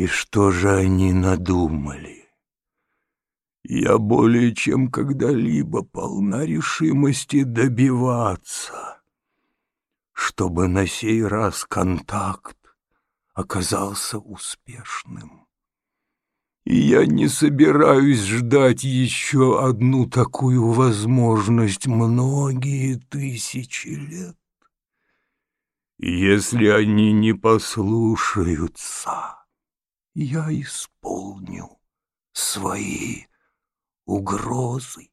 И что же они надумали? Я более чем когда-либо полна решимости добиваться, чтобы на сей раз контакт оказался успешным. И я не собираюсь ждать еще одну такую возможность многие тысячи лет. Если они не послушаются, я исполню свои угрозы.